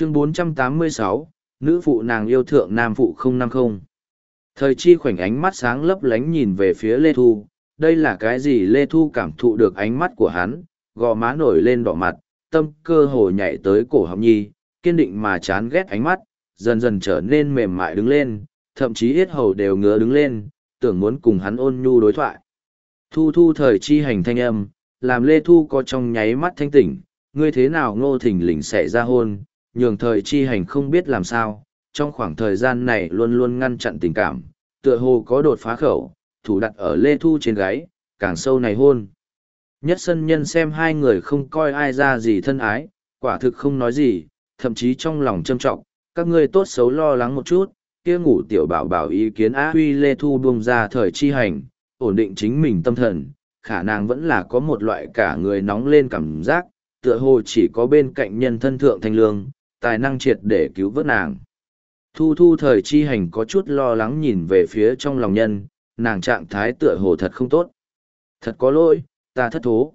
chương 486, nữ phụ nàng yêu thượng nam phụ 050. Thời chi khoảnh ánh mắt sáng lấp lánh nhìn về phía Lê Thu, đây là cái gì Lê Thu cảm thụ được ánh mắt của hắn, gò má nổi lên đỏ mặt, tâm cơ hồ nhảy tới cổ họng nhi, kiên định mà chán ghét ánh mắt, dần dần trở nên mềm mại đứng lên, thậm chí hết hầu đều ngứa đứng lên, tưởng muốn cùng hắn ôn nhu đối thoại. Thu thu thời chi hành thanh âm, làm Lê Thu có trong nháy mắt thanh tỉnh, ngươi thế nào ngô thỉnh lình sẽ ra hôn, nhường thời chi hành không biết làm sao, trong khoảng thời gian này luôn luôn ngăn chặn tình cảm, tựa hồ có đột phá khẩu, thủ đặt ở Lê Thu trên gáy, càng sâu này hôn. Nhất sân nhân xem hai người không coi ai ra gì thân ái, quả thực không nói gì, thậm chí trong lòng châm trọng, các ngươi tốt xấu lo lắng một chút, kia ngủ tiểu bảo bảo ý kiến á huy Lê Thu buông ra thời chi hành, ổn định chính mình tâm thần, khả năng vẫn là có một loại cả người nóng lên cảm giác, tựa hồ chỉ có bên cạnh nhân thân thượng thanh lương, tài năng triệt để cứu vớt nàng. Thu thu thời chi hành có chút lo lắng nhìn về phía trong lòng nhân, nàng trạng thái tựa hồ thật không tốt. Thật có lỗi, ta thất thố.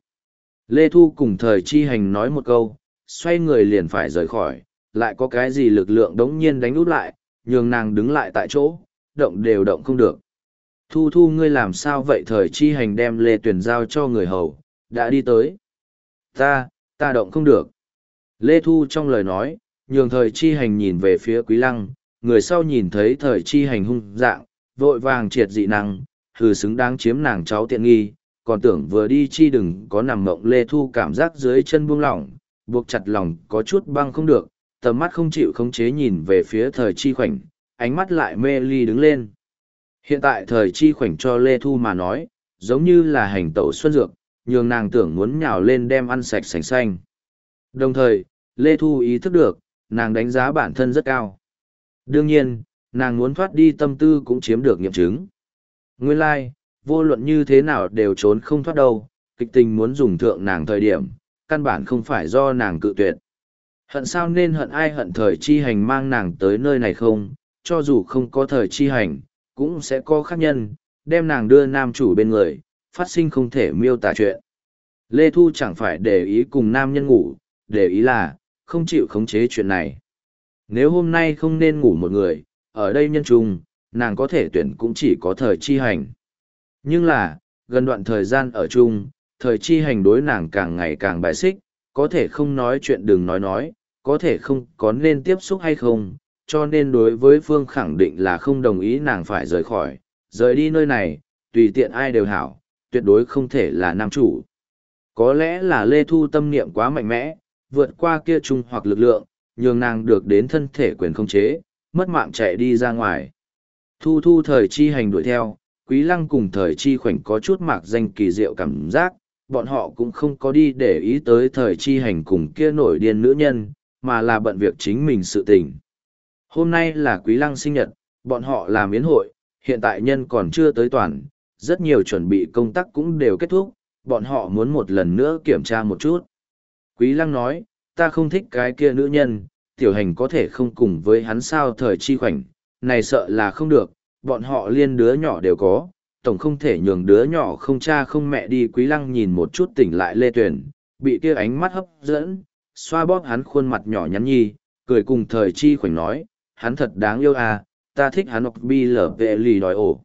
Lê Thu cùng thời chi hành nói một câu, xoay người liền phải rời khỏi, lại có cái gì lực lượng đống nhiên đánh út lại, nhường nàng đứng lại tại chỗ, động đều động không được. Thu thu ngươi làm sao vậy thời chi hành đem Lê tuyển giao cho người hầu, đã đi tới. Ta, ta động không được. Lê Thu trong lời nói, nhường thời chi hành nhìn về phía quý lăng, người sau nhìn thấy thời chi hành hung dạng, vội vàng triệt dị năng, hừ xứng đáng chiếm nàng cháu tiện nghi, còn tưởng vừa đi chi đừng có nằm mộng Lê Thu cảm giác dưới chân buông lỏng, buộc chặt lòng có chút băng không được, tầm mắt không chịu khống chế nhìn về phía thời chi khoảnh, ánh mắt lại mê ly đứng lên. Hiện tại thời chi khoảnh cho Lê Thu mà nói, giống như là hành tẩu xuân dược, nhường nàng tưởng muốn nhào lên đem ăn sạch sành xanh. Đồng thời, Lê Thu ý thức được, nàng đánh giá bản thân rất cao. Đương nhiên, nàng muốn thoát đi tâm tư cũng chiếm được nghiệm chứng. Nguyên lai, like, vô luận như thế nào đều trốn không thoát đâu, kịch tình muốn dùng thượng nàng thời điểm, căn bản không phải do nàng cự tuyệt. Hận sao nên hận ai hận thời chi hành mang nàng tới nơi này không, cho dù không có thời chi hành, cũng sẽ có khác nhân, đem nàng đưa nam chủ bên người, phát sinh không thể miêu tả chuyện. Lê Thu chẳng phải để ý cùng nam nhân ngủ, để ý là, không chịu khống chế chuyện này. Nếu hôm nay không nên ngủ một người, ở đây nhân trung, nàng có thể tuyển cũng chỉ có thời chi hành. Nhưng là, gần đoạn thời gian ở chung, thời chi hành đối nàng càng ngày càng bài xích, có thể không nói chuyện đừng nói nói, có thể không có nên tiếp xúc hay không, cho nên đối với Phương khẳng định là không đồng ý nàng phải rời khỏi, rời đi nơi này, tùy tiện ai đều hảo, tuyệt đối không thể là nam chủ. Có lẽ là Lê Thu tâm niệm quá mạnh mẽ, vượt qua kia trung hoặc lực lượng, nhường nàng được đến thân thể quyền không chế, mất mạng chạy đi ra ngoài. Thu thu thời chi hành đuổi theo, quý lăng cùng thời chi khoảnh có chút mạc danh kỳ diệu cảm giác, bọn họ cũng không có đi để ý tới thời chi hành cùng kia nổi điên nữ nhân, mà là bận việc chính mình sự tình. Hôm nay là quý lăng sinh nhật, bọn họ làm miến hội, hiện tại nhân còn chưa tới toàn, rất nhiều chuẩn bị công tác cũng đều kết thúc, bọn họ muốn một lần nữa kiểm tra một chút. Quý lăng nói, ta không thích cái kia nữ nhân, tiểu hành có thể không cùng với hắn sao thời chi khoảnh, này sợ là không được, bọn họ liên đứa nhỏ đều có, tổng không thể nhường đứa nhỏ không cha không mẹ đi quý lăng nhìn một chút tỉnh lại lê tuyển, bị kia ánh mắt hấp dẫn, xoa bóp hắn khuôn mặt nhỏ nhắn nhi, cười cùng thời chi khoảnh nói, hắn thật đáng yêu à, ta thích hắn học bi lở vệ lì đòi ổ.